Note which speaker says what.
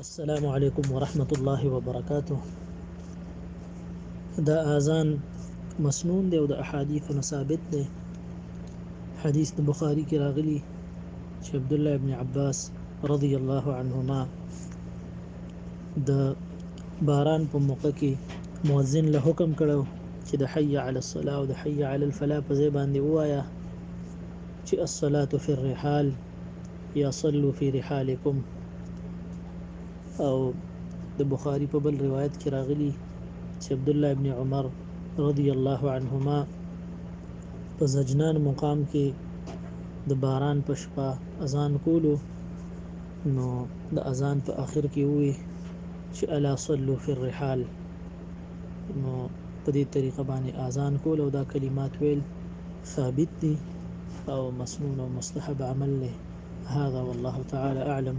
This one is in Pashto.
Speaker 1: السلام علیکم ورحمت الله وبرکاته دا اذان مسنون دی او د احادیث نه ثابت دی حدیث د بخاری کې راغلی چې عبد الله ابن عباس رضی الله عنهما د باران په موقع کې مؤذن له حکم کړو چې د حي علی الصلاه او د حي علی الفلاح په ځای باندې وایا چې الصلاه فی الرحال یا صلو فی رحالکم او د بخاری په بل روایت کې راغلی چې عبد الله ابن عمر رضی الله عنهما په زجنان مقام کې د باران په شپه اذان کولو نو د اذان په اخر کې وی چې الا صلو فی الرحال نو په دې طریقه باندې اذان کول او دا کلمات ویل ثابت دي او مسنون او مستحب عمل له هذا والله تعالی اعلم